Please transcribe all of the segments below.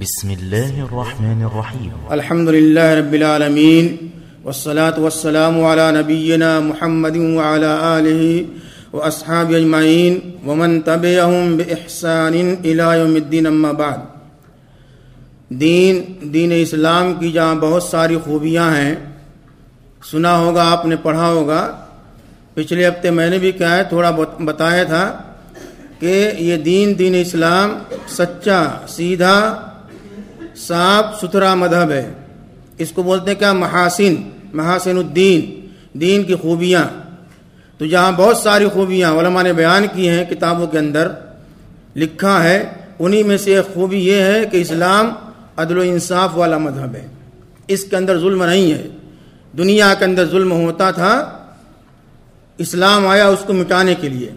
بسم الله الرحمن الرحيم الحمد لله رب العالمين والصلاة والسلام على نبينا محمد وعلى آله وأصحابه أجمعين ومن تبعهم بإحسان إلى يوم الدين أما بعد. دین دین اسلام کی جہاں بہت ساری خوبیاں ہیں، سنا ہوگا، آپ نے پڑھا ہوگا۔ پچھلے ہفتے میں نے بھی کہا ہے، تھوڑا بتایا تھا کہ یہ دین دین اسلام سچا، سیدھا صاف ستھرا مذہب ہے۔ اس کو بولتے ہیں کیا؟ محاسن محاسن الدین، دین کی خوبیاں۔ تو جہاں بہت ساری خوبیاں علماء نے بیان کی ہیں کتابوں کے اندر۔ لکھا ہے، انہی میں سے ایک خوبی یہ ہے کہ اسلام عدل و انصاف والا مذہب ہے۔ اس کے اندر ظلم نہیں ہے۔ دنیا کے اندر ظلم ہوتا تھا، اسلام آیا اس کو مٹانے کے لیے۔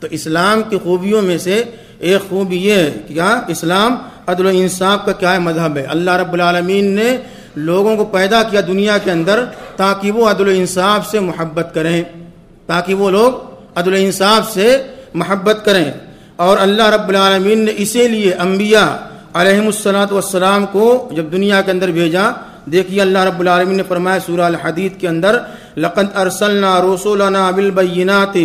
تو اسلام کی خوبیوں میں سے ایک خوبی یہ ہے کہ کیا؟ اسلام عدل و انصاف کا کیا ہے مذہب ہے؟ اللہ رب العالمین نے لوگوں کو پیدا کیا دنیا کے اندر تاکہ وہ عدل و انصاف سے محبت کریں۔ تاکہ وہ لوگ عدل و انصاف سے محبت کریں۔ اور اللہ رب العالمین نے اسی لیے انبیاء علیہم السلاۃ والسلام کو جب دنیا کے اندر بھیجا، دیکھیے اللہ رب العالمین نے فرمایا سورہ الحدید کے اندر، لقد ارسلنا رسولنا بالبینات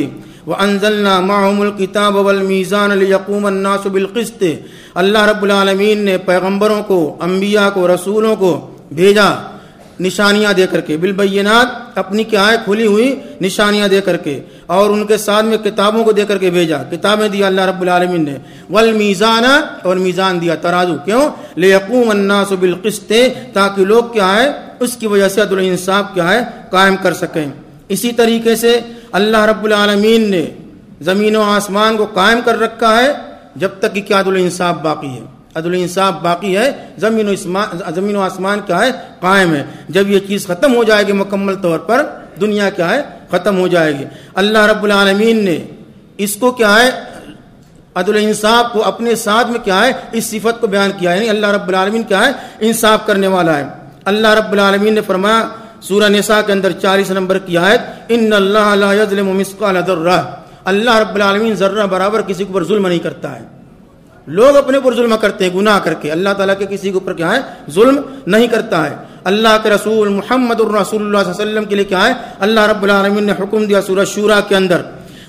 وانزلنا معهم الكتاب والميزان ليقوم الناس بالقسط۔ اللہ رب العالمین نے پیغمبروں کو، انبیاء کو، رسولوں کو بھیجا نشانیاں دے کر کے۔ بالبینات، اپنی کیا ہے کھلی ہوئی نشانیاں دے کر کے اور ان کے ساتھ میں کتابوں کو دے کر کے بھیجا۔ کتابیں دیا اللہ رب العالمین نے۔ والمیزان اور میزان دیا ترازو۔ کیوں؟ لیقوم الناس بالقسط تاکہ لوگ کیا ہے اس کی وجہ سے عدل انصاف کیا ہے قائم کر سکیں۔ اسی طریقے سے اللہ رب العالمین نے زمین و آسمان کو قائم کر رکھا ہے، جب تک کہ کیا عدل انصاف باقی ہے۔ عدل انصاف باقی ہے، زمین و زمین و آسمان کیا ہے، قائم ہے۔ جب یہ چیز ختم ہو جائے گی مکمل طور پر، دنیا کیا ہے، ختم ہو جائے گی۔ اللہ رب العالمین نے اس کو کیا ہے عدل انصاف کو اپنے ساتھ میں کیا ہے، اس صفت کو بیان کیا ہے۔ یعنی اللہ رب العالمین کیا ہے، انصاف کرنے والا ہے۔ اللہ رب العالمین نے فرمایا سورہ نساء کے اندر چالیس نمبر کی آیت، ان اللہ لا یظلم مثقال ذرہ اللہ رب العالمین ذرہ برابر کسی کے اوپر ظلم نہیں کرتا ہے۔ لوگ اپنے اوپر ظلم کرتے ہیں، گناہ کر کے۔ اللہ تعالیٰ کے کسی کے اوپر کیا ہے؟ ظلم نہیں کرتا ہے۔ اللہ کے رسول محمد الرسول اللہ صلی اللہ علیہ وسلم کے لیے کیا ہے؟ اللہ رب العالمین نے حکم دیا سورہ شورا کے اندر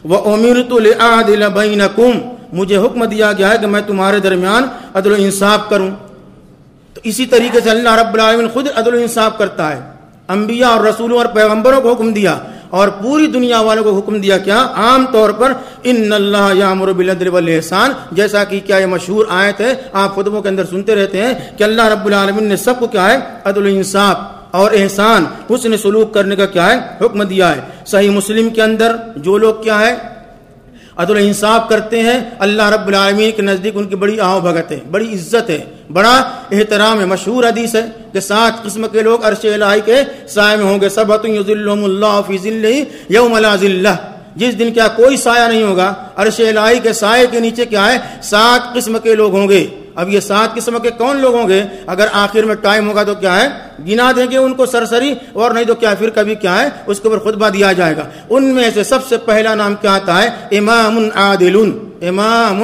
وہ امرت العادل بینکم مجھے حکم دیا گیا ہے کہ میں تمہارے درمیان عدل و انصاف کروں۔ تو اسی طریقے سے اللہ رب العالمین خود عدل و انصاف کرتا ہے۔ انبیاء اور رسولوں اور پیغمبروں کو حکم دیا اور پوری دنیا والوں کو حکم دیا کیا؟ عام طور پر ان اللہ یامر بالعدل والاحسان، جیسا کہ کیا یہ مشہور آیت ہے، آپ خطبوں کے اندر سنتے رہتے ہیں کہ اللہ رب العالمین نے سب کو کیا ہے؟ عدل انصاف اور احسان حسن سلوک کرنے کا کیا ہے؟ حکم دیا ہے۔ صحیح مسلم کے اندر جو لوگ کیا ہے؟ عدل انصاف کرتے ہیں، اللہ رب العالمین کے نزدیک ان کی بڑی آؤ بھگت ہے، بڑی عزت ہے۔ بڑا احترام ہے مشہور حدیث ہے کہ سات قسم کے لوگ عرش الہی کے سائے میں ہوں گے سب اللہ فی ذلہ یوم لا ذلہ۔ جس دن کیا کوئی سایہ نہیں ہوگا، عرش الہی کے سائے کے نیچے کیا ہے؟ سات قسم کے لوگ ہوں گے۔ اب یہ سات قسم کے کون لوگ ہوں گے؟ اگر آخر میں ٹائم ہوگا تو کیا ہے؟ گنا دیں گے ان کو سرسری، اور نہیں تو کیا پھر کبھی کیا ہے؟ اس کے اوپر خطبہ دیا جائے گا۔ ان میں سے سب سے پہلا نام کیا آتا ہے؟ امام عادل امام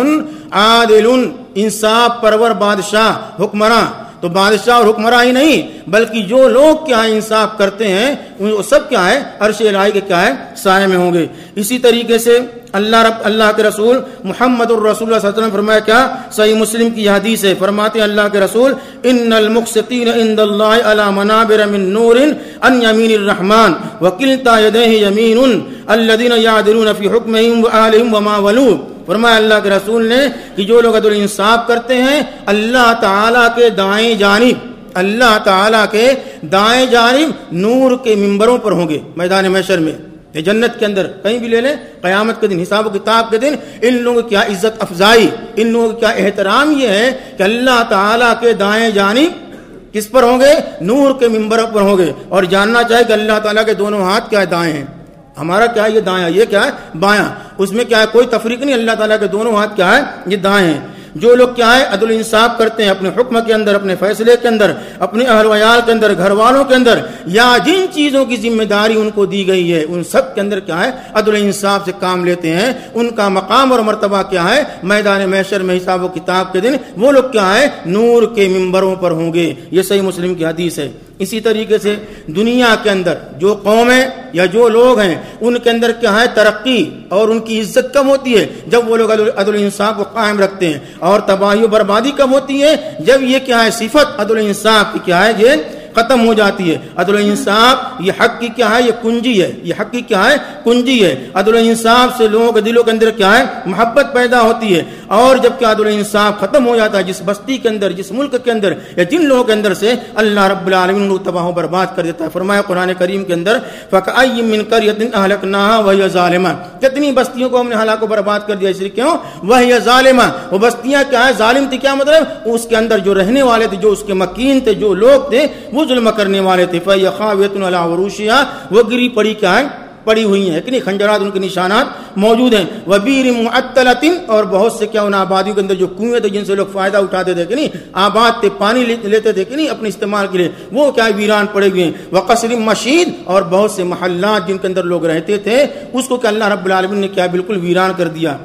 عادل انصاف، پرور بادشاہ، حکمراں۔ تو بادشاہ اور حکمراں ہی نہیں، بلکہ جو لوگ کیا ہے انصاف کرتے ہیں وہ سب کیا ہے، عرش الہی کے کیا ہے، سائے میں ہوں گے۔ اسی طریقے سے اللہ رب، اللہ کے رسول، محمد الرسول اللہ صلی اللہ علیہ وسلم فرمایا کیا؟ صحیح مسلم کی حدیث ہے، فرماتے ہیں اللہ کے رسول ان المقسطین عند اللہ علی منابر من نور ان یمین الرحمن وکلتا یدیہ یمین الذین یعدلون فی حکمہم وآلہم وما ولو فرمایا اللہ کے رسول نے کہ جو لوگ عدل انصاف کرتے ہیں، اللہ تعالی کے دائیں جانب، اللہ تعالی کے دائیں جانب نور کے ممبروں پر ہوں گے، میدان محشر میں۔ جنت کے اندر کہیں بھی لے لیں، قیامت کے دن، حساب و کتاب کے دن ان لوگوں کی کیا عزت افزائی، ان لوگوں کا کیا احترام یہ ہے کہ اللہ تعالیٰ کے دائیں جانب کس پر ہوں گے؟ نور کے ممبر پر ہوں گے۔ اور جاننا چاہے کہ اللہ تعالیٰ کے دونوں ہاتھ کیا دائیں ہیں۔ ہمارا کیا ہے؟ یہ دایاں یہ کیا ہے؟ بایاں اس میں کیا ہے؟ کوئی تفریق نہیں۔ اللہ تعالیٰ کے دونوں ہاتھ کیا ہے؟ یہ دائیں۔ ہیں جو لوگ کیا ہے؟ عدل انصاف کرتے ہیں اپنے حکم کے اندر، اپنے فیصلے کے اندر، اپنے اہل ویال کے اندر، گھر والوں کے اندر، یا جن چیزوں کی ذمہ داری ان کو دی گئی ہے، ان سب کے اندر کیا ہے؟ عدل انصاف سے کام لیتے ہیں۔ ان کا مقام اور مرتبہ کیا ہے؟ میدان محشر میں حساب و کتاب کے دن۔ وہ لوگ کیا ہے؟ نور کے ممبروں پر ہوں گے۔ یہ صحیح مسلم کی حدیث ہے۔ اسی طریقے سے دنیا کے اندر جو قومیں یا جو لوگ ہیں، ان کے اندر کیا ہے، ترقی اور ان کی عزت کم ہوتی ہے۔ جب وہ لوگ عدل انصاف کو قائم رکھتے ہیں اور تباہی و بربادی کم ہوتی ہے، جب یہ کیا ہے، صفت عدل انصاف کی کیا ہے، یہ ختم ہو جاتی ہے۔ عدل انصاف یہ حق کی کیا ہے؟ یہ کنجی ہے۔ یہ حق کی کیا ہے؟ کنجی ہے۔ عدل انصاف سے لوگوں کے دلوں کے اندر کیا ہے؟ محبت پیدا ہوتی ہے۔ اور جبکہ عدل انصاف ختم ہو جاتا ہے، جس بستی کے اندر، جس ملک کے اندر یا جن لوگوں کے اندر سے اللہ رب العالمین کو تباہ و برباد کر دیتا ہے، فرمایا قرآن کریم کے اندر فَكَأَيِّم مِّن قَرْيَةٍ أَهْلَكْنَاهَا وَهِيَ ظَالِمَةٌ۔ کتنی بستیوں کو ہم نے ہلاک و برباد کر دیا، اس لیے کیوں؟ وہی ظالمہ وہ بستیاں کیا ہے ظالم تھی کیا مطلب؟ اس کے اندر جو رہنے والے تھے، جو اس کے مکین تھے، جو لوگ تھے، وہ ظلم کرنے والے تھے۔ فَيَخَاوِيَةٌ عَلَىٰ عُرُوشِهَا، وہ گری پڑی کیا ہے پڑی ہوئی ہیں۔ کہ نہیں خنجرات ان کے نشانات موجود ہیں۔ وبیر معطلتن اور بہت سے کیا ان آبادیوں کے اندر جو کنویں تھے، جن سے لوگ فائدہ اٹھاتے تھے، کہ نہیں، آباد تھے، پانی لیتے تھے، کہ نہیں، اپنے استعمال کے لیے۔ وہ کیا ویران پڑے ہوئے ہیں۔ وقصر مشید اور بہت سے محلات جن کے اندر لوگ رہتے تھے، اس کو کہ اللہ رب العالمین نے کیا بالکل ویران کر دیا۔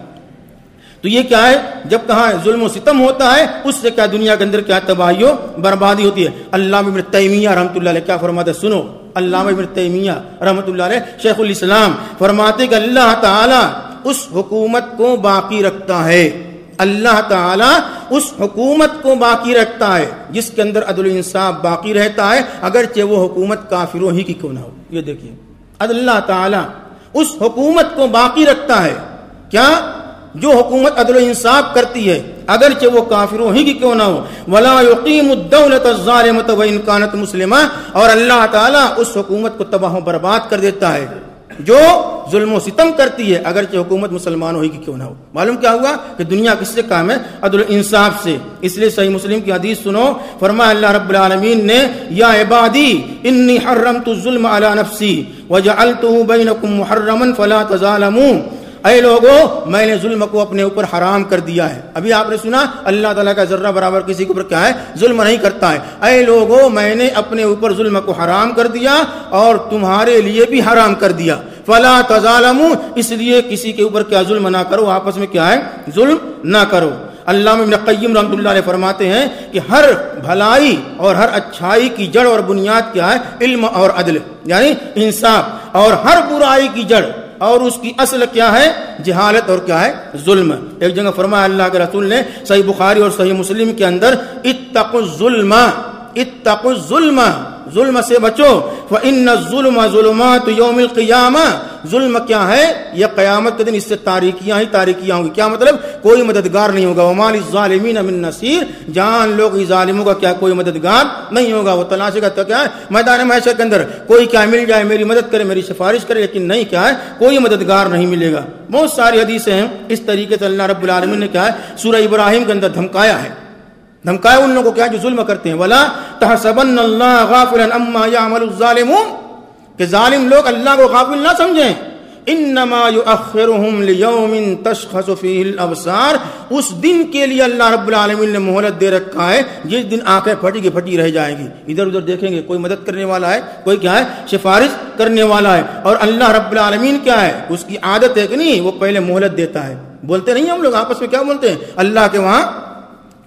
تو یہ کیا ہے؟ جب کہاں ظلم و ستم ہوتا ہے، اس سے کیا دنیا کے اندر کیا تباہی بربادی ہوتی ہے؟ اللہ ابن تیمیہ رحمۃ اللہ علیہ کیا فرماتا ہے؟ سنو اللہ ابن تیمیہ رحمۃ اللہ علیہ شیخ الاسلام فرماتے کہ اللہ تعالی اس حکومت کو باقی رکھتا ہے۔ اللہ تعالی اس حکومت کو باقی رکھتا ہے، جس کے اندر عدل انصاف باقی رہتا ہے، اگرچہ وہ حکومت کافروں ہی کی کیوں نہ ہو۔ یہ دیکھیے، اللہ تعالی اس حکومت کو باقی رکھتا ہے۔ کیا؟ جو حکومت عدل و انصاف کرتی ہے، اگرچہ وہ کافروں ہی کی کیوں نہ ہو۔ ولا یقیم الدولت الظالمۃ وان كانت مسلمہ اور اللہ تعالی اس حکومت کو تباہ و برباد کر دیتا ہے، جو ظلم و ستم کرتی ہے، اگرچہ حکومت مسلمانوں ہی کی کیوں نہ ہو۔ معلوم کیا ہوا کہ دنیا کس سے کام ہے؟ عدل انصاف سے۔ اس لیے صحیح مسلم کی حدیث سنو، فرمایا اللہ رب العالمین نے، یا عبادی، انی حرمت الظلم علی نفسی، وجعلته بینکم محرما فلا تظالموا اے لوگوں میں نے ظلم کو اپنے اوپر حرام کر دیا ہے۔ ابھی آپ نے سنا، اللہ تعالیٰ کا ذرہ برابر کسی کے اوپر کیا ہے؟ ظلم نہیں کرتا ہے۔ اے لوگوں میں نے اپنے اوپر ظلم کو حرام کر دیا اور تمہارے لیے بھی حرام کر دیا۔ فلا تظالم اس لیے کسی کے اوپر کیا ظلم نہ کرو، آپس میں کیا ہے؟ ظلم نہ کرو۔ اللہ ابن قیم رحمۃ اللہ علیہ فرماتے ہیں کہ ہر بھلائی اور ہر اچھائی کی جڑ اور بنیاد کیا ہے؟ علم اور عدل یعنی انصاف۔ اور ہر برائی کی جڑ اور اس کی اصل کیا ہے؟ جہالت اور کیا ہے؟ ظلم۔ ایک جگہ فرمایا اللہ کے رسول نے صحیح بخاری اور صحیح مسلم کے اندر اتق الظلم اتق الظلم۔ ظلم سے بچو۔ فان الظلم ظلمات یوم القیامہ ظلم کیا ہے؟ یہ قیامت کے دن اس سے تاریکیاں ہی تاریکیاں ہوں گی۔ کیا مطلب؟ کوئی مددگار نہیں ہوگا۔ ومال الظالمین من نصیر جان لوگ ظالموں کا کیا کوئی مددگار نہیں ہوگا؟ وہ تلاشے کا کیا ہے؟ میدان معاشر کے اندر کوئی کیا مل جائے، میری مدد کرے، میری سفارش کرے، لیکن نہیں کیا ہے؟ کوئی مددگار نہیں ملے گا۔ بہت ساری حدیثیں ہیں۔ اس طریقے سے اللہ رب العالمین نے کیا ہے؟ سورہ ابراہیم کے اندر دھمکایا ہے۔ دھمکایا ان لوگوں کو کیا جو ظلم کرتے ہیں۔ ولا تحسبن اللہ غافلا اما يعمل الظالمون۔ کہ ظالم لوگ اللہ کو غافل نہ سمجھیں۔ انما يؤخرهم ليوم تشخص فيه الابصار اس دن کے لیے اللہ رب العالمین نے مہلت دے رکھا ہے۔ جس دن آنکھیں پھٹی کی پھٹی رہ جائیں گی۔ ادھر ادھر دیکھیں گے، کوئی مدد کرنے والا ہے، کوئی کیا ہے، سفارش کرنے والا ہے۔ اور اللہ رب العالمین کیا ہے؟ اس کی عادت ہے کہ نہیں، وہ پہلے مہلت دیتا ہے۔ بولتے نہیں ہم لوگ، آپس میں کیا بولتے ہیں؟ اللہ کے وہاں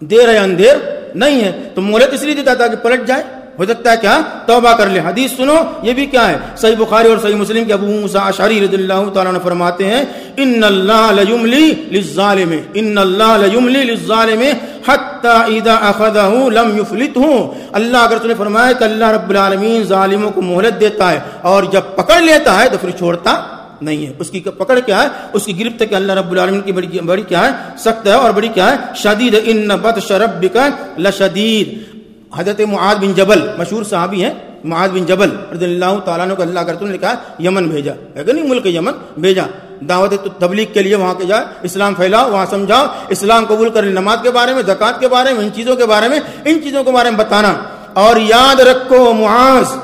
دیر ہے اندھیر؟ نہیں ہے۔ تو مہلت اس لیے دیتا تھا کہ پلٹ جائے۔ ہو سکتا ہے کیا ہاں، توبہ کر لے۔ حدیث سنو، یہ بھی کیا ہے؟ صحیح بخاری اور صحیح مسلم کے ابو موسیٰ اشعری رضی اللہ تعالیٰ نے فرماتے ہیں، ان اللہ لیملی للظالم، ان اللہ لیملی للظالم حتی اذا اخذہ لم یفلتہ اللہ اگر نے فرمایا کہ اللہ رب العالمین ظالموں کو مہلت دیتا ہے اور جب پکڑ لیتا ہے تو پھر چھوڑتا نہیں ہے۔ اس کی پکڑ کیا ہے؟ اس کی گرفت کہ اللہ رب العالمین کی بڑی بڑی کیا ہے؟ سخت ہے اور بڑی کیا ہے؟ شدید ان بطش ربک لشدید۔ حضرت معاذ بن جبل، مشہور صحابی ہیں، معاذ بن جبل، رضی اللہ تعالیٰ نے اللہ کرتے نے کہا، یمن بھیجا۔ ہے نہیں، ملک یمن بھیجا۔ دعوت تبلیغ کے لیے وہاں کے جائے اسلام پھیلاؤ، وہاں سمجھاؤ۔ اسلام قبول کر نماز کے بارے میں، زکوٰۃ کے بارے میں، ان چیزوں کے بارے میں، ان چیزوں کے بارے میں بتانا۔ اور یاد رکھو معاذ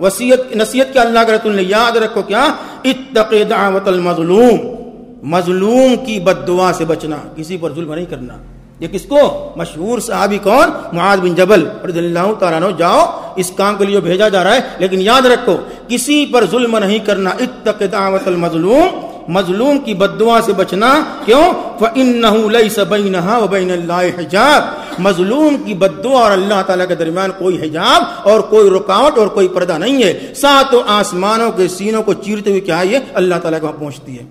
وسیعت نصیحت کے اللہ کے رسول نے، یاد رکھو کیا؟ اتق دعوت المظلوم، مظلوم کی بد دعا سے بچنا، کسی پر ظلم نہیں کرنا۔ یہ کس کو؟ مشہور صحابی کون؟ معاذ بن جبل رضی اللہ تعالیٰ عنہ، جاؤ، اس کام کے لیے بھیجا جا رہا ہے، لیکن یاد رکھو، کسی پر ظلم نہیں کرنا اتق دعوت المظلوم، مظلوم کی بددعا سے بچنا، کیوں؟ فَإِنَّهُ لَيْسَ بَيْنَهَا وَبَيْنَ اللَّهِ حجاب۔ مظلوم کی بدو اور اللہ تعالیٰ کے درمیان کوئی حجاب اور کوئی رکاوٹ اور کوئی پردہ نہیں ہے۔ ساتوں آسمانوں کے سینوں کو چیرتے ہوئے کیا ہے؟ یہ اللہ تعالیٰ کے وہاں پہنچتی ہے۔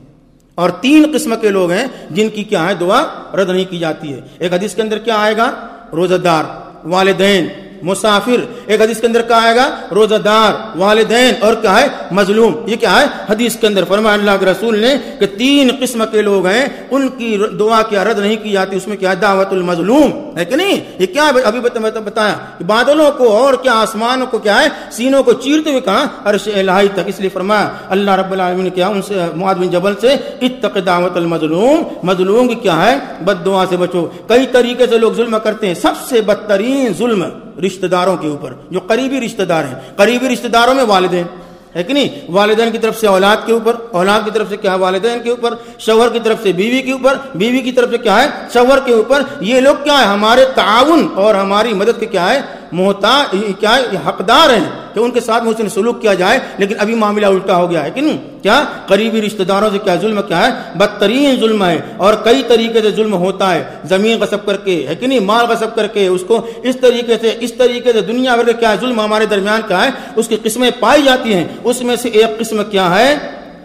اور تین قسم کے لوگ ہیں جن کی کیا ہے؟ دعا رد نہیں کی جاتی ہے۔ ایک حدیث کے اندر کیا آئے گا؟ روزہ دار، والدین مسافر۔ ایک حدیث کے اندر کیا آئے گا روزہ دار والدین، اور کیا ہے مظلوم۔ یہ کیا ہے؟ حدیث کے اندر فرمایا، اللہ کے رسول نے کہ تین قسم کے لوگ ہیں، ان کی دعا کیا رد نہیں کی جاتی، اس میں کیا ہے؟ دعوت المظلوم۔ ہے کہ نہیں؟ یہ کیا ابھی بتایا۔ کہ بادلوں کو اور کیا، آسمانوں کو کیا ہے؟ سینوں کو چیرتے ہوئے کہا، عرش الہی تک۔ اس لیے فرمایا، اللہ رب العالمین نے کیا، ان سے، معاذ بن جبل سے، اتق دعوت المظلوم۔ مظلوم کی کیا ہے؟ بد دعا سے بچو۔ کئی طریقے سے لوگ ظلم کرتے ہیں۔ سب سے بدترین ظلم رشتہ داروں کے اوپر، جو قریبی رشتہ دار ہیں۔ قریبی رشتہ داروں میں والدین، ہے کہ نہیں؟ والدین کی طرف سے اولاد کے اوپر، اولاد کی طرف سے کیا ہے؟ والدین کے اوپر، شوہر کی طرف سے بیوی کے اوپر، بیوی کی طرف سے کیا ہے؟ شوہر کے اوپر۔ یہ لوگ کیا ہے ہمارے تعاون اور ہماری مدد کے کیا ہے محتاج کیا ہے؟ حقدار ہیں کہ ان کے ساتھ محسن سلوک کیا جائے، لیکن ابھی معاملہ الٹا ہو گیا ہے کہ نہیں؟ کیا؟ قریبی رشتہ داروں سے کیا ظلم کیا ہے؟ بدترین ظلم ہے اور کئی طریقے سے ظلم ہوتا ہے۔ زمین غصب کر کے، ہے کہ نہیں؟ مال غصب کر کے اس کو اس طریقے سے، اس طریقے سے دنیا بھر کے کیا ظلم ہمارے درمیان کیا ہے؟ اس کی قسمیں پائی جاتی ہیں۔ اس میں سے ایک قسم کیا ہے؟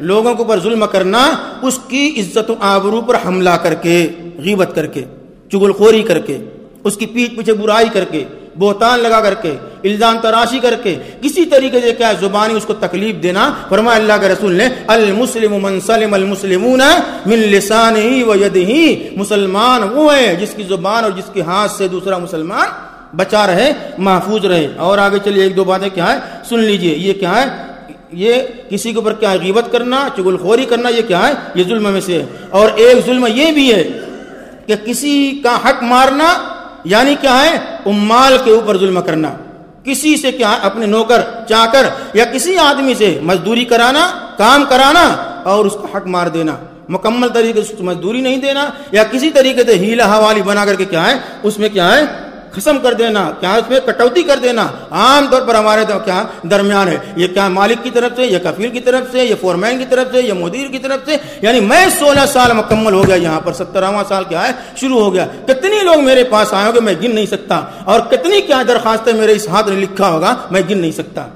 لوگوں کے اوپر ظلم کرنا، اس کی عزت و آبرو پر حملہ کر کے، غیبت کر کے، چگل خوری کر کے، اس کی پیٹ پیچھے برائی کر کے۔ بہتان لگا کر کے، الزام تراشی کر کے، کسی طریقے سے کیا زبانی اس کو تکلیف دینا؟ فرمایا اللہ کے رسول نے، المسلم من سلم المسلمون من لسانه و يده مسلمان وہ ہے جس کی زبان اور جس کے ہاتھ سے دوسرا مسلمان بچا رہے، محفوظ رہے۔ اور آگے چلیے، ایک دو باتیں کیا ہے سن لیجیے، یہ کیا ہے یہ کسی کے اوپر کیا ہے غیبت کرنا، چگل خوری کرنا، یہ کیا ہے یہ ظلم میں سے ہے۔ اور ایک ظلم یہ بھی ہے کہ کسی کا حق مارنا یعنی کیا ہے؟ امال کے اوپر ظلم کرنا۔ کسی سے کیا ہے؟ اپنے نوکر چا کر یا کسی آدمی سے مزدوری کرانا، کام کرانا اور اس کا حق مار دینا۔ مکمل طریقے سے مزدوری نہیں دینا یا کسی طریقے سے ہیلا حوالی بنا کر کے کیا ہے؟ اس میں کیا ہے؟ ختم کر دینا، کیا اس میں کٹوتی کر دینا؟ عام طور پر ہمارے تو کیا درمیان ہے۔ یہ کیا مالک کی طرف سے، یہ کفیل کی طرف سے، یہ فورمین کی طرف سے، یہ مدیر کی طرف سے؟ یعنی میں سولہ سال مکمل ہو گیا یہاں پر سترواں سال کیا ہے، شروع ہو گیا۔ کتنی لوگ میرے پاس آئے گے، میں گن نہیں سکتا۔ اور کتنی کیا درخواستیں میرے اس ہاتھ نے لکھا ہوگا، میں گن نہیں سکتا۔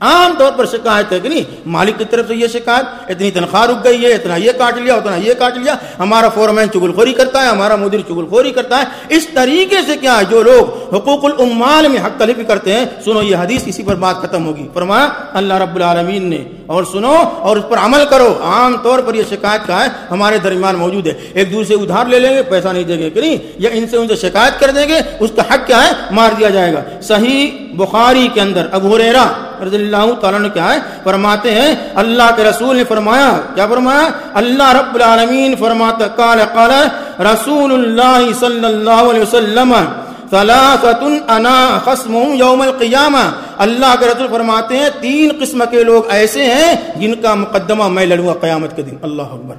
عام طور پر شکایت ہے کہ نہیں؟ مالک کی طرف سے یہ شکایت، اتنی تنخواہ رک گئی ہے، اتنا یہ کاٹ لیا، اتنا یہ کاٹ لیا، ہمارا فورمین چگل خوری کرتا ہے، ہمارا مدیر چگل خوری کرتا ہے۔ اس طریقے سے کیا ہے؟ جو لوگ حقوق العمال میں حق تلفی کرتے ہیں، سنو یہ حدیث اسی پر بات ختم ہوگی۔ فرمایا، اللہ رب العالمین نے، اور سنو اور اس پر عمل کرو۔ عام طور پر یہ شکایت کا ہے، ہمارے درمیان موجود ہے۔ ایک دوسرے ادھار لے لیں گے، پیسہ نہیں دیں گے کہ نہیں؟ یا ان سے ان سے شکایت کر دیں گے، اس کا حق کیا ہے؟ مار دیا جائے گا۔ صحیح بخاری کے اندر، ابو ریرا رضی اللہ تعالیٰ نے کیا ہے، فرماتے ہیں، اللہ کے رسول نے فرمایا، کیا فرمایا؟ اللہ رب العالمین فرماتا، قال قال رسول اللہ صلی اللہ علیہ وسلم ثلاثت انا خصمهم یوم القیامہ اللہ کے رسول فرماتے ہیں، تین قسم کے لوگ ایسے ہیں جن کا مقدمہ میں لڑوں گا قیامت کے دن۔ اللہ اکبر۔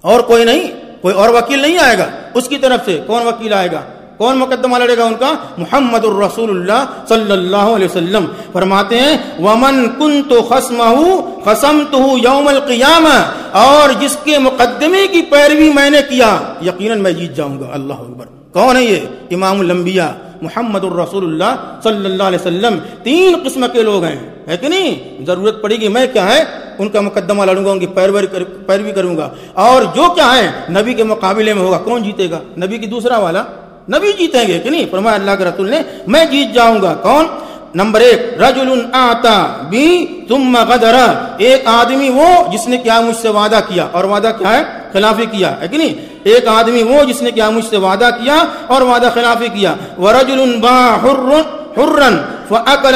اور کوئی نہیں، کوئی اور وکیل نہیں آئے گا۔ اس کی طرف سے کون وکیل آئے گا؟ کون مقدمہ لڑے گا ان کا؟ محمد الرسول اللہ صلی اللہ علیہ وسلم۔ فرماتے ہیں، ومن کنت خصمه خصمته یوم القیامہ اور جس کے مقدمے کی پیروی میں نے کیا، یقیناً میں جیت جاؤں گا۔ اللہ اکبر۔ کون ہے یہ؟ امام الانبیاء محمد الرسول اللہ صلی اللہ علیہ وسلم۔ تین قسم کے لوگ ہیں۔ ہے کہ نہیں؟ ضرورت پڑے گی میں کیا ہے؟ ان کا مقدمہ لڑوں گا، ان کی پیروی پیروی کروں گا۔ اور جو کیا ہے، نبی کے مقابلے میں ہوگا۔ کون جیتے گا؟ نبی کی دوسرا والا۔ نبی جیتیں گے کہ نہیں؟ فرمایا اللہ کے رسول نے، میں جیت جاؤں گا۔ کون؟ نمبر ایک رجل آتا بی تم غدر ایک آدمی وہ جس نے کیا مجھ سے وعدہ کیا اور وعدہ کیا ہے؟ خلافی کیا ہے کہ نہیں؟ ایک آدمی وہ جس نے کیا مجھ سے وعدہ کیا اور وعدہ خلافی کیا۔ ورجل با حر حرن۔ فاکل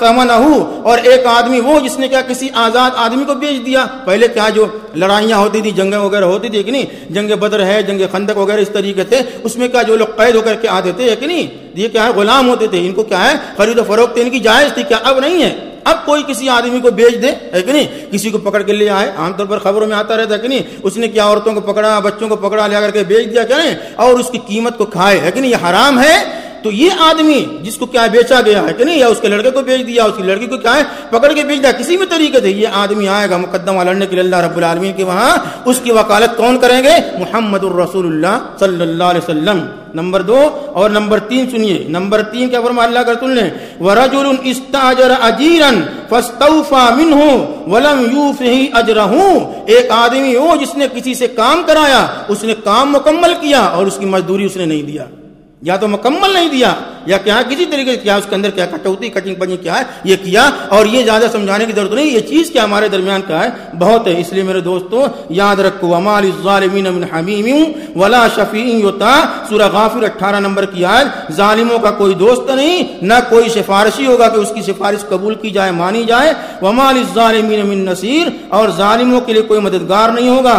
ثمنہ اور ایک آدمی وہ جس نے کیا کسی آزاد آدمی کو بیچ دیا۔ پہلے کیا جو لڑائیاں ہوتی تھی جنگیں وغیرہ ہوتی تھی کہ نہیں؟ جنگ بدر ہے، جنگ خندق وغیرہ اس طریقے سے۔ اس میں کیا جو لوگ قید ہو کر کے آتے تھے کہ نہیں؟ یہ کیا ہے؟ غلام ہوتے تھے۔ ان کو کیا ہے؟ خرید و فروخت ان کی جائز تھی۔ کیا اب نہیں ہے؟ اب کوئی کسی آدمی کو بیچ دے، ہے کہ نہیں؟ کسی کو پکڑ کے لے آئے۔ عام طور پر خبروں میں آتا رہتا ہے کہ نہیں؟ اس نے کیا عورتوں کو پکڑا، بچوں کو پکڑا، لے کر کے بیچ دیا، کیا نہیں؟ اور اس کی قیمت کو کھائے، ہے کہ نہیں؟ یہ حرام ہے۔ تو یہ آدمی جس کو کیا بیچا گیا ہے کہ نہیں، یا اس کے لڑکے کو بیچ دیا اس کی لڑکی کو کیا ہے پکڑ کے بیچ دیا، کسی بھی طریقے سے یہ آدمی آئے گا مقدمہ لڑنے کے لیے اللہ رب العالمین کے وہاں، اس کی وکالت کون کریں گے؟ محمد الرسول اللہ صلی اللہ علیہ وسلم۔ نمبر دو، اور نمبر تین سنیے۔ نمبر تین کیا فرما اللہ کا رسول نے؟ ورجل استاجر اجیرا فاستوفى منه ولم يوفه اجره ایک آدمی ہو جس نے کسی سے کام کرایا، اس نے کام مکمل کیا اور اس کی مزدوری اس نے نہیں دیا۔ یا تو مکمل نہیں دیا، یا کیا کسی طریقے سے کیا اس کے اندر کیا کٹوتی، کٹنگ، پنجنگ کیا ہے، یہ کیا، اور یہ زیادہ سمجھانے کی ضرورت نہیں، یہ چیز کیا ہمارے درمیان کا ہے؟ بہت ہے، اس لیے میرے دوستو، یاد رکھو امال الظالمین من حمیم ولا شفیع یوتا سورہ غافر 18 نمبر کی آیت، ظالموں کا کوئی دوست نہیں، نہ کوئی سفارشی ہوگا کہ اس کی سفارش قبول کی جائے، مانی جائے۔ ومال الظالمین من نصیر اور ظالموں کے لیے کوئی مددگار نہیں ہوگا۔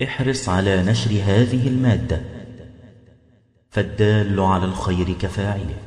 احرص على نشر هذه الماده فالدال على الخير كفاعله